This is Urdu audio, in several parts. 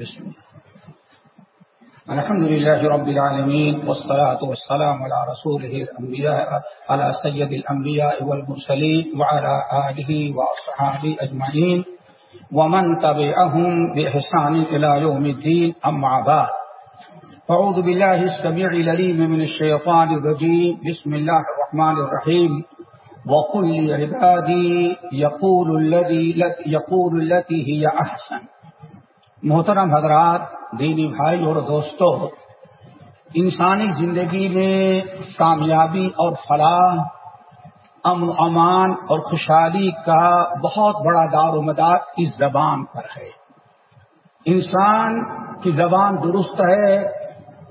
بسم الحمد لله رب العالمين والصلاة والسلام على رسوله الأنبياء، على سيد الأنبياء والمرسلين وعلى آله وأصحابه أجمعين. ومن تبعهم بإحسان إلى يوم الدين، أما بعد. فعوذ بالله السميع لليم من الشيطان الرجيم. بسم الله الرحمن الرحيم. وقل لعبادي، يقول الذي، يقول التي هي أحسن. محترم حضرات، دینی بھائی اور دوستو، انسانی زندگی میں کامیابی اور فلاح، امن امان اور خوشحالی کا بہت بڑا دار و مدار اس زبان پر ہے۔ انسان کی زبان درست ہے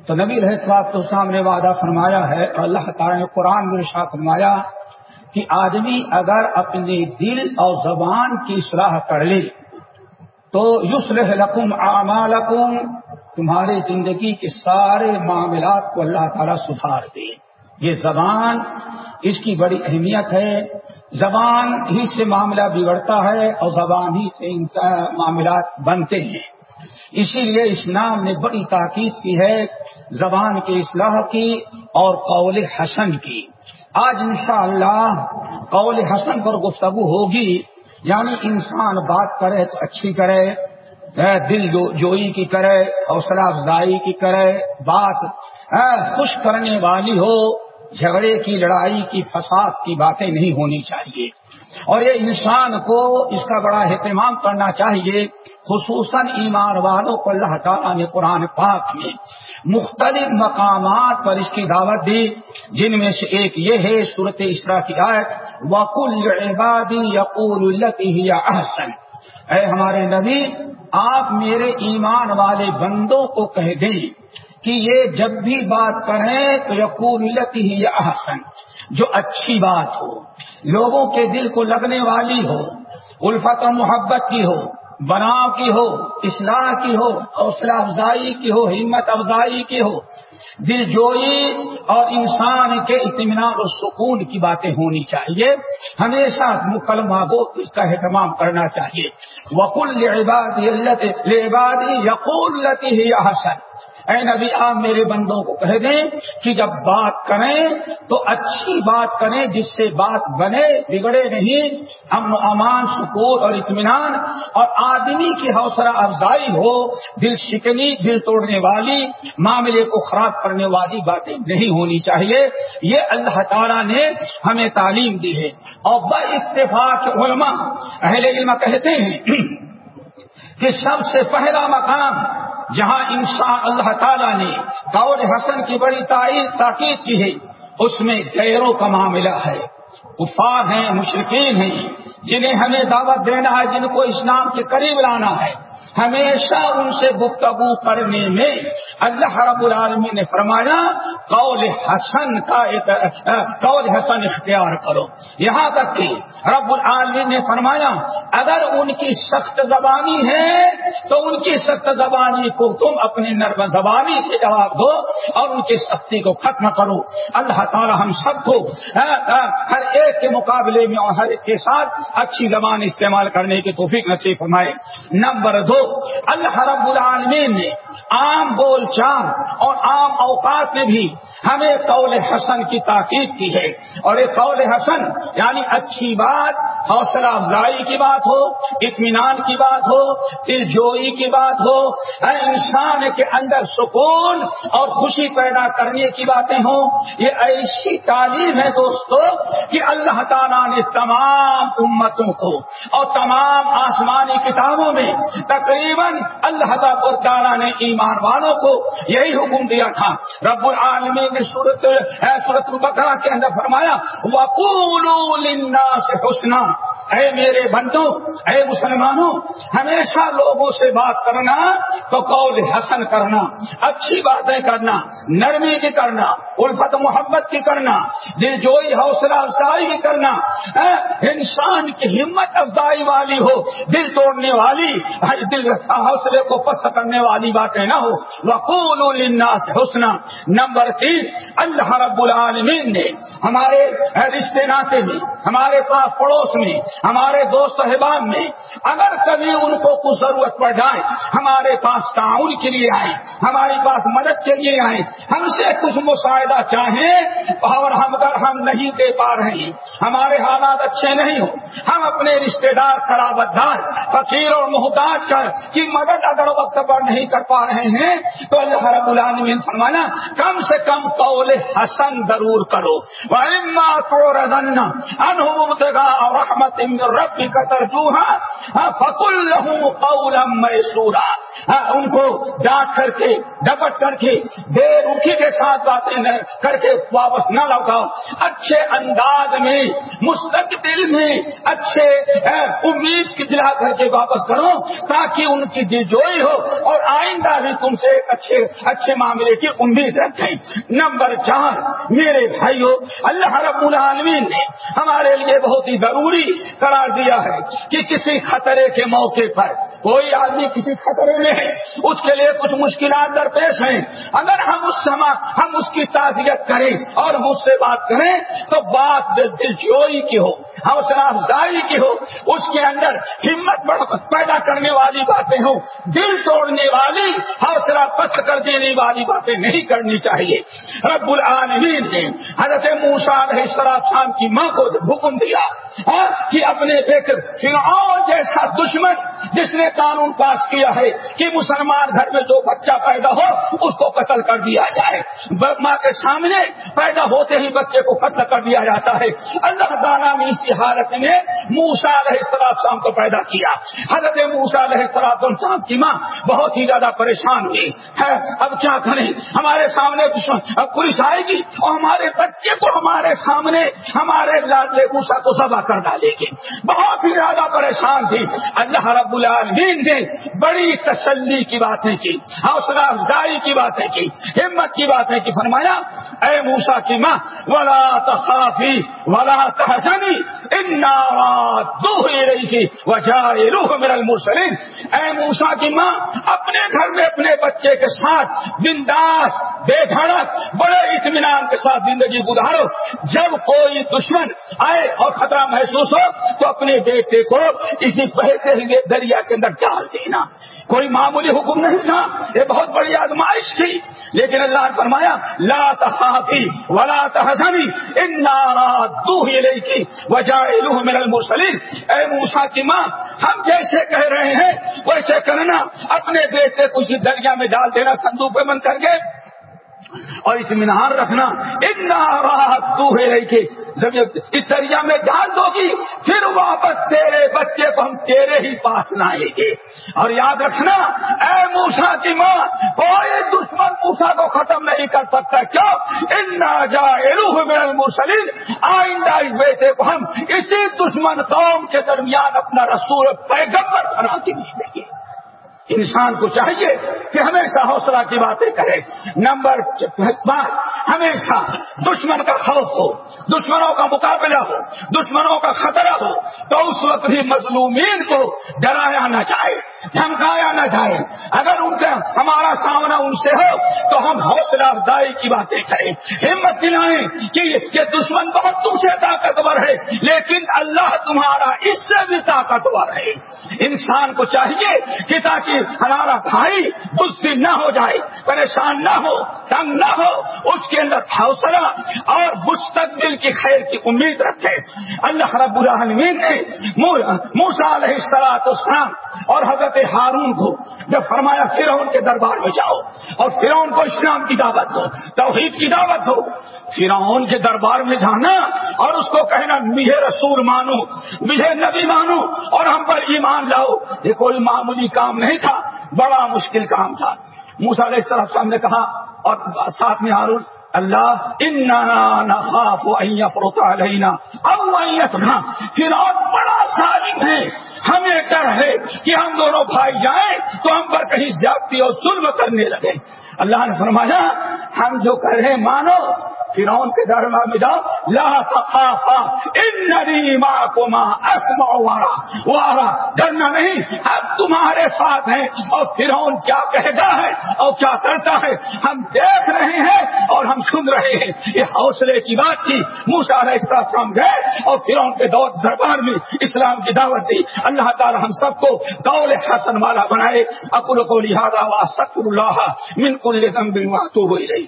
تو نبی الحصاب تو سامنے وعدہ فرمایا ہے اور اللہ تعالیٰ نے قرآن میں شاہ فرمایا کہ آدمی اگر اپنے دل اور زبان کی اصلاح کر لے تو یسر لکم اعمالکم، تمہاری زندگی کے سارے معاملات کو اللہ تعالیٰ سدھار دے۔ یہ زبان اس کی بڑی اہمیت ہے۔ زبان ہی سے معاملہ بگڑتا ہے اور زبان ہی سے معاملات بنتے ہیں۔ اسی لیے اسلام نے بڑی تاکید کی ہے زبان کے اصلاح کی اور قول حسن کی۔ آج انشاءاللہ قول حسن پر گفتگو ہوگی۔ یعنی انسان بات کرے تو اچھی کرے دل جوئی کی کرے، حوصلہ افزائی کی کرے، بات خوش کرنے والی ہو، جھگڑے کی، لڑائی کی، فساد کی باتیں نہیں ہونی چاہیے۔ اور یہ انسان کو اس کا بڑا اہتمام کرنا چاہیے، خصوصاً ایمان والوں کو اللہ تعالیٰ نے قرآن پاک میں مختلف مقامات پر اس کی دعوت دی، جن میں سے ایک یہ ہے صورت اسرا کی آیت وکل عبادی یقول التی احسن اے ہمارے نبی، آپ میرے ایمان والے بندوں کو کہہ دیں کہ یہ جب بھی بات کریں تو یقول التی ہی احسن جو اچھی بات ہو، لوگوں کے دل کو لگنے والی ہو، الفت و محبت کی ہو بناؤ کی ہو، اصلاح کی ہو، حوصلہ افزائی کی ہو، ہمت افزائی کی ہو۔ دل جوئی اور انسان کے اطمینان و سکون کی باتیں ہونی چاہیے۔ ہمیشہ مکلمہ کو اس کا اہتمام کرنا چاہیے۔ وکل یقول ہی حسن اے نبی، آپ میرے بندوں کو کہہ دیں کہ جب بات کریں تو اچھی بات کریں جس سے بات بنے، بگڑے نہیں۔ امن امان، سکون اور اطمینان اور آدمی کی حوصلہ افزائی ہو، دل شکنی، دل توڑنے والی، معاملے کو خراب کرنے والی باتیں نہیں ہونی چاہیے۔ یہ اللہ تعالیٰ نے ہمیں تعلیم دی ہے۔ اور ب اتفاق علماء، اہل علم کہتے ہیں کہ سب سے پہلا مقام جہاں انسان اللہ تعالیٰ نے دور حسن کی بڑی تاکید کی ہے، اس میں غیروں کا معاملہ ہے۔ کفار ہیں مشرقین ہیں، جنہیں ہمیں دعوت دینا ہے، جن کو اسلام کے قریب لانا ہے۔ ہمیشہ ان سے گفتگو کرنے میں اللہ رب العالمین نے فرمایا، قول حسن کا ایک، قول حسن اختیار کرو۔ یہاں تک کہ رب العالمین نے فرمایا، اگر ان کی سخت زبانی ہے تو ان کی سخت زبانی کو تم اپنی نرم زبانی سے جواب دو اور ان کی سختی کو ختم کرو۔ اللہ تعالی ہم سب کو ہر ایک کے مقابلے میں اور ہر ایک کے ساتھ اچھی زبان استعمال کرنے کی توفیق نصیب فرمائے۔ نمبر دو اللہ رب العالمین نے عام بول چال اور عام اوقات میں بھی ہمیں قول حسن کی تاکید کی ہے۔ اور یہ قول حسن یعنی اچھی بات، حوصلہ افزائی کی بات ہو، اطمینان کی بات ہو، دل جوئی کی بات ہو انسان کے اندر سکون اور خوشی پیدا کرنے کی باتیں ہوں۔ یہ ایسی تعلیم ہے دوستو کہ اللہ تعالیٰ نے تمام امتوں کو اور تمام آسمانی کتابوں میں تک تقریباً اللہ تعالیٰ نے ایمان والوں کو یہی حکم دیا تھا۔ رب العالمین نے صورت صورت البقرہ کے اندر فرمایا وقول سے حسنا۔ اے میرے بندو، اے مسلمانوں، ہمیشہ لوگوں سے بات کرنا تو قول حسن کرنا، اچھی باتیں کرنا، نرمی کی کرنا، الفت محبت کی کرنا، دل جوئی، حوصلہ افزائی کی کرنا۔ انسان کی ہمت افزائی والی ہو، دل توڑنے والی دل حوصلے کو پس کرنے والی باتیں نہ ہو۔ وقول الناس حسنا۔ نمبر تین، اللہ رب العالمین نے ہمارے رشتے ناطے میں، ہمارے پاس پڑوس میں، ہمارے دوست احباب میں، اگر کبھی ان کو کچھ ضرورت پڑ جائے، ہمارے پاس تعاون کے لیے آئے، ہمارے پاس مدد کے لیے آئے، ہم سے کچھ مساعدہ چاہیں اور ہم اگر ہم نہیں دے پا رہے ہیں۔ ہمارے حالات اچھے نہیں ہو ہم اپنے رشتے دار، خرابت دار، فقیر اور محتاج کر جی کی مدد اگر وقت پر نہیں کر پا رہے ہیں، تو اللہ رب العالمین فرمانا، کم سے کم قول حسن ضرور کرو۔ رحمت رب کا ترجوہ فکل لہو قولا میسورا ہاں، ان کو ڈانٹ کر کے، ڈپٹ کر کے، بے رخی کے ساتھ باتیں کر کے واپس نہ لوٹاؤ۔ اچھے انداز میں، مستقبل میں اچھے امید کی دلا کر کے واپس کرو، تاکہ ان کی دلجوئی ہو اور آئندہ بھی تم سے اچھے اچھے معاملے کی امید رکھیں۔ نمبر چار، میرے بھائیو، اللہ رب العالمین نے ہمارے لیے بہت ہی ضروری قرار دیا ہے کہ کسی خطرے کے موقع پر، کوئی آدمی کسی خطرے میں ہے، اس کے لیے کچھ مشکلات درپیش ہیں۔ اگر ہم اس سما، ہم اس کی تعزیت کریں اور مجھ سے بات کریں، تو بات دلچوئی کی ہو، حوصلہ افزائی کی ہو، اس کے اندر ہمت پیدا کرنے والی باتیں ہوں۔ دل توڑنے والی، حوصلہ پست کر دینے والی باتیں نہیں کرنی چاہیے۔ رب العالمین نے حضرت موسا علیہ شام کی ماں کو حکم دیا ہاں، کہ اپنے بیٹے فرعون جیسا دشمن جس نے قانون پاس کیا ہے کہ مسلمان گھر میں جو بچہ پیدا ہو، اس کو قتل کر دیا جائے۔ ماں کے سامنے پیدا ہوتے ہی بچے کو قتل کر دیا جاتا ہے۔ اللہ تعالیٰ نے اسی حالت میں موسا علیہ السلام کو پیدا کیا۔ حضرت موسا علیہ السلام کی ماں بہت ہی زیادہ پریشان ہوئی ہے، اب کیا کریں؟ ہمارے سامنے پولیس آئے گی اور ہمارے بچے کو ہمارے سامنے، ہمارے لاڈلے موسا کو سبا کر ڈالے گی۔ بہت ہی زیادہ پریشان تھی۔ اللہ رب العالمین نے بڑی تسلی کی باتیں کی، حوصلہ افزائی کی باتیں کی، ہمت کی باتیں کی۔ فرمایا، اے موسا کی ماں، ولا تصافی ولا تحسنی دو ہی رہی تھی وجہ روح میرا المرسلین۔ اے موسا کی ماں، اپنے گھر میں اپنے بچے کے ساتھ بنداس، بے دھڑک بڑے اطمینان کے ساتھ زندگی گزارو۔ جب کوئی دشمن آئے اور خطرہ محسوس ہو، تو اپنے بیٹے کو اسی بہتے ہوئے دریا کے اندر ڈال دینا۔ کوئی معمولی حکم نہیں تھا، یہ بہت بڑی آزمائش تھی۔ لیکن اللہ نے فرمایا، لا تخافی ولا تحزنی ان دو ہی کی وجہ من المرسلین۔ اے موسا کی ماں، ہم جیسے کہہ رہے ہیں ویسے کرنا اپنے بیٹے کو اسی دریا میں ڈال دینا سندو پہ بند کر کے۔ اور اطمینان رکھنا۔ اتنا راحت تو ہے کہ جب اس دریا میں ڈال دو گی، پھر واپس تیرے بچے کو ہم تیرے ہی پاس لائیں گے۔ اور یاد رکھنا، اے موسا کی ماں، کوئی دشمن موسا کو ختم نہیں کر سکتا۔ کیوں؟ ان روح میں مسلم آئندہ اس بیٹے کو ہم اسی دشمن قوم کے درمیان اپنا رسول پیغمبر بنا کے دیں گے۔ انسان کو چاہیے کہ ہمیشہ حوصلہ کی باتیں کرے۔ نمبر پانچ ہمیشہ دشمن کا خوف ہو، دشمنوں کا مقابلہ ہو، دشمنوں کا خطرہ ہو، تو اس وقت بھی مظلومین کو ڈرایا نہ چاہے دھمکایا نہ جائے۔ اگر ان کا ہمارا سامنا ان سے ہو، تو ہم حوصلہ افزائی کی باتیں کریں۔ ہمت دلائیں کہ یہ دشمن بہت تم سے طاقتور ہے، لیکن اللہ تمہارا اس سے بھی طاقتور ہے۔ انسان کو چاہیے کہ تاکہ ہمارا بھائی اس دن نہ ہو جائے، پریشان نہ ہو، تنگ نہ ہو، اس کے اندر حوصلہ اور مستقبل کی خیر کی امید رکھے۔ اللہ رب العالمین نے موسا علیہ السلام اور حضرت حضرت ہارون کو جب فرمایا، فرعون کے دربار میں جاؤ اور فرعون کو اسلام کی دعوت دو، توحید کی دعوت دو، فرعون کے دربار میں جانا اور اس کو کہنا، مجھے رسول مانو، مجھے نبی مانو اور ہم پر ایمان لاؤ۔ یہ کوئی معمولی کام نہیں تھا، بڑا مشکل کام تھا۔ موسا علیہ السلام نے کہا، اور ساتھ میں ہارون، اللہ انہیں فروتا لینا اب پھر اور بڑا ظالم ہے۔ ہمیں ڈر ہے کہ ہم دونوں بھائی جائیں تو ہم پر کہیں زیادتی اور ظلم کرنے لگے اللہ نے فرمایا، ہم جو کر رہے مانو فرون کے دربار میں جاؤ، لا تخافا، اننی معکما اسمع وارا وارا، ڈرنا نہیں، ہم تمہارے ساتھ ہیں، اور فرون کیا کہتا ہے، اور کیا کرتا ہے، ہم دیکھ رہے ہیں، اور ہم سن رہے ہیں۔ یہ حوصلے کی بات تھی۔ موسا رہتا گئے، اور فرون کے دور دربار میں اسلام کی دعوت دی۔ اللہ تعالی ہم سب کو دور حسن والا بنائے۔ اکل کو لہٰذا وا سکر اللہ من کل دم تو ہوئی رہی۔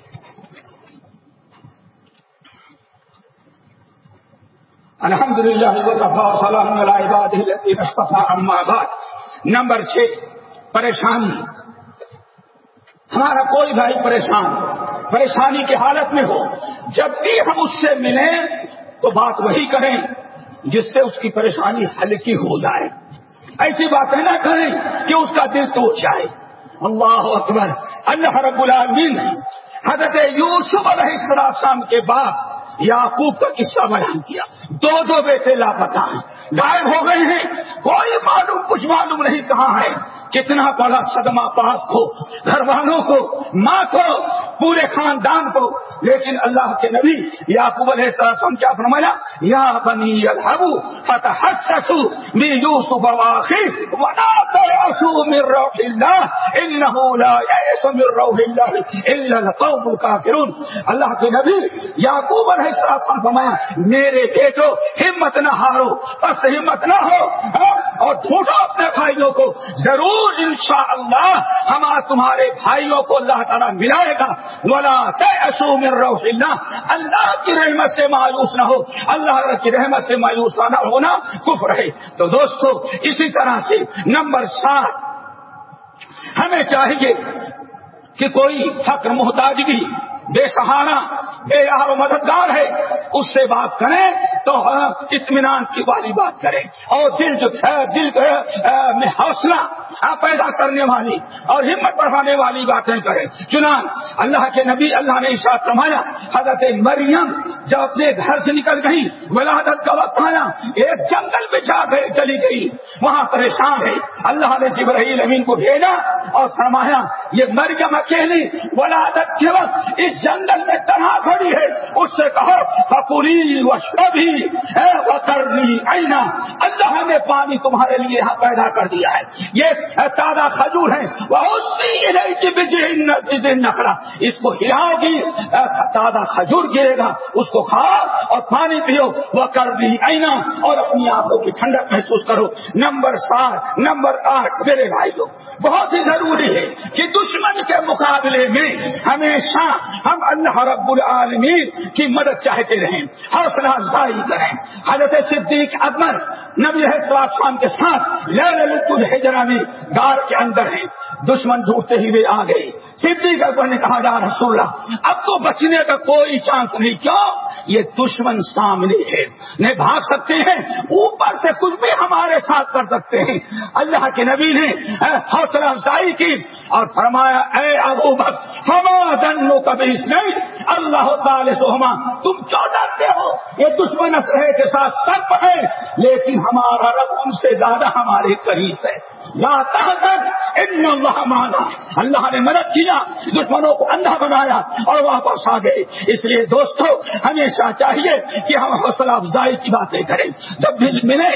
الحمد للہ نمبر چھ پریشانی ہمارا کوئی بھائی پریشان، پریشانی کی حالت میں ہو۔ جب بھی ہم اس سے ملیں تو بات وہی کریں جس سے اس کی پریشانی ہلکی ہو جائے۔ ایسی باتیں نہ کریں کہ اس کا دل ٹوٹ جائے۔ اللہ اکبر، اللہ رب العالمین، حضرت یوسف علیہ السلام کے بعد یعقوب کا قصہ بیان کیا۔ دو دو بیٹے لاپتا ہیں، غائب ہو گئے ہیں، کوئی معلوم، کچھ معلوم نہیں کہاں ہے کتنا بڑا صدمہ پاپ کو گھر والوں کو، ماں کو، پورے خاندان کو۔ لیکن اللہ کے نبی یعقوب علیہ السلام کیا فرمایا؟ یا بنی الحبو فتح سسو می یوسف واخر ولا تیاسو من روح اللہ، انہو لا یعیس من روح اللہ الا القوم الكافرون اللہ کے نبی یعقوب علیہ السلام فرمایا، میرے بیٹو، ہمت نہ ہارو، بس ہمت نہ ہو ہاں، اور ڈھونڈو اپنے بھائیوں کو ضرور انشاءاللہ ہم تمہارے بھائیوں کو اللہ تعالیٰ ملائے گا۔ ولا من روح اللہ اللہ کی رحمت سے مایوس نہ ہو۔ اللہ کی رحمت سے مایوس نہ ہونا کفر رہے تو دوستو، اسی طرح سے نمبر سات، ہمیں چاہیے کہ کوئی فقر محتاجگی بے سہارا، بے یار و مددگار ہے۔ اس سے بات کریں تو ہاں، اطمینان کی والی بات کریں۔ اور دل جو دل میں حوصلہ پیدا کرنے والی اور ہمت بڑھانے والی باتیں کریں۔ چنان اللہ کے نبی، اللہ نے اشاعت فرمایا، حضرت مریم جب اپنے گھر سے نکل گئی، ولادت کا وقت آیا، ایک جنگل میں جا گئے چلی گئی۔ وہاں پریشان ہے۔ اللہ نے جبرائیل امین کو بھیجا اور فرمایا، یہ مریم اکیلی ولادت کے وقت اس جنگل میں تنہا کھڑی ہے، اس سے کہو بکوری و شبھی کرنی اللہ نے پانی تمہارے لیے یہاں پیدا کر دیا ہے۔ یہ تازہ کھجور ہے وہ نخرا اس کو ہلاؤ گی تازہ کھجور گرے گا۔ اس کو کھاؤ اور پانی پیو۔ وہ کر دی اینا اور اپنی آنکھوں کی ٹھنڈک محسوس کرو۔ نمبر سات نمبر آٹھ، میرے بھائیوں بہت ہی ضروری ہے کہ دشمن کے مقابلے میں ہمیشہ ہم اللہ رب العالمین کی مدد چاہتے رہیں، حوصلہ ضائع کریں۔ حضرت صدیق اکبر نبی شام کے ساتھ لے میں گار کے اندر ہیں۔ دشمن ڈھونڈتے ہی آ گئے۔ صدیق اکبر نے کہا جا رسول اللہ، اب تو بچنے کا کوئی چانس نہیں۔ کیوں؟ یہ دشمن سامنے ہے۔ نہیں بھاگ سکتے ہیں، اوپر سے کچھ بھی ہمارے ساتھ کر سکتے ہیں۔ اللہ کے نبی نے حوصلہ افزائی کی اور فرمایا، اے ابو بک ہما دنوں کبھی اس نہیں اللہ تعالی سہما تم کیوں ڈرتے ہو؟ یہ دشمن کے ساتھ سب ہے، لیکن ہمارا رب ان سے زیادہ ہمارے قریب ہے۔ لا ان اللہ مانا۔ اللہ نے مدد کی۔ کیا دشمنوں کو اندھا بنایا اور واپس آ گئے۔ اس لیے دوستوں ہمیشہ چاہیے کہ ہم حوصلہ افزائی کی باتیں کریں۔ جب بھی ملے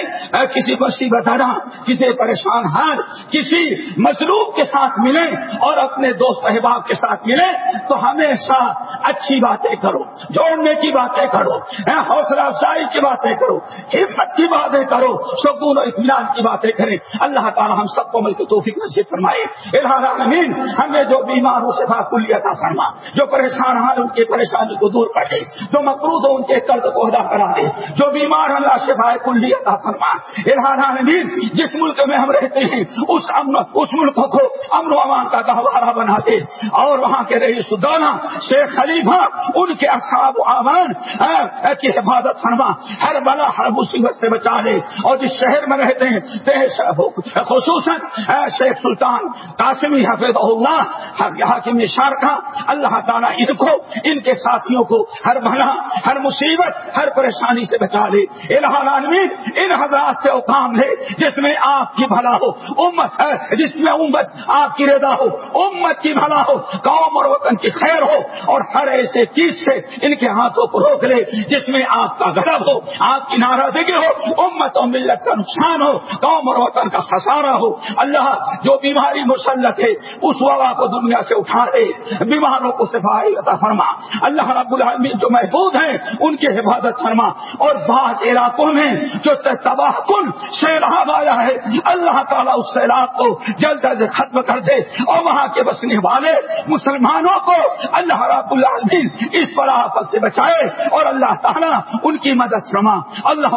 کسی کو سی بتانا کسی پریشان حال کسی مظلوم کے ساتھ ملیں اور اپنے دوست احباب کے ساتھ ملیں تو ہمیشہ اچھی باتیں کرو، جوڑنے کی باتیں کرو حوصلہ افزائی کی باتیں کرو، ہمت کی باتیں کرو، سکون و اطمینان کی باتیں کریں۔ اللہ تعالیٰ ہم سب کو مل کے توفیق نصیب فرمائے۔ العالمین، ہمیں جو بیمار ہو صفا کلیہ تھا فرما۔ جو پریشان حال ان کی پریشانی کو دور کر دے۔ جو مقروض ہو ان کے قرض کو ادا کرا دے۔ جو بیمار اللہ شفا کلیہ تھا فرما۔ العالمین جس ملک میں ہم رہتے ہیں، اس امن، اس ملک کو امن و امان کا گہوارہ بنا دے۔ اور وہاں کے رئیس الدولہ شیخ خلیفہ، ان کے اصحاب و امان ہاں، کی حفاظت فرما۔ ہر بلا، ہر مصیبت سے بچا لے۔ اور جس شہر میں رہتے ہیں خصوصاً شیخ سلطان قاسمی حفظ اللہ یہاں کے مشار کا اللہ تعالیٰ ان کو، ان کے ساتھیوں کو ہر بھلا، ہر مصیبت، ہر پریشانی سے بچا لے۔ عالمین ان حضرات سے وہ لے، جس میں آپ کی بھلا ہو، امت جس میں امت آپ کی رضا ہو، امت کی بھلا ہو، قوم اور وطن کی خیر ہو، اور ہر ایسے چیز سے ان کے ہاتھوں کو روک لے، جس میں آپ کا غرب ہو، آپ کی ناراضگی ہو، امت و ملت کا نقصان ہو، قوم اور وطن کا خسارہ ہو۔ اللہ، جو بیماری مسلط ہے، اس وبا کو دنیا سے اٹھا دے بیماروں کو صفائی عطا فرما۔ اللہ رب العالمین جو محفوظ ہیں، ان کی حفاظت فرما۔ اور بعض علاقوں میں جو تباہ کن سیلاب آیا ہے، اللہ تعالیٰ اس سیلاب کو جلد از ختم کر دے۔ اور وہاں کے بسنے والے مسلمانوں کو اللہ رب العالمین اس پر آفت سے بچائے۔ اور اللہ تعالیٰ ان کی مدد فرما۔ اللہ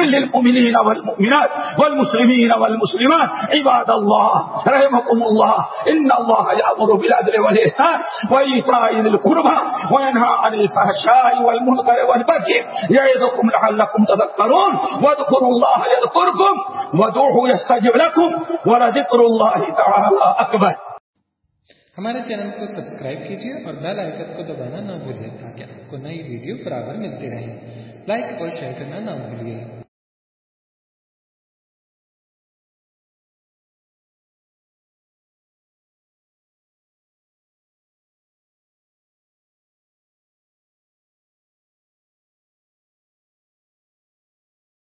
للمؤمنین والمؤمنات والمسلمین والمسلمات۔ عباد اللہ رحمكم اللہ۔ ان اللہ یامر بالعدل والاحسان وایتاء ذی القربى وینهى عن الفحشاء والمنکر والبغي یعظکم لعلکم تذکرون واذکروا اللہ یذکرکم ودعوه يستجب لكم ولذکر اللہ تعالی اکبر ہمارے چینل کو سبسکرائب کیجیے اور بیل آئکن کو دبانا نہ بھولیں تاکہ آپ کو نئی ویڈیو برابر ملتی رہیں لائک اور شیئر کرنا نہ بھولیے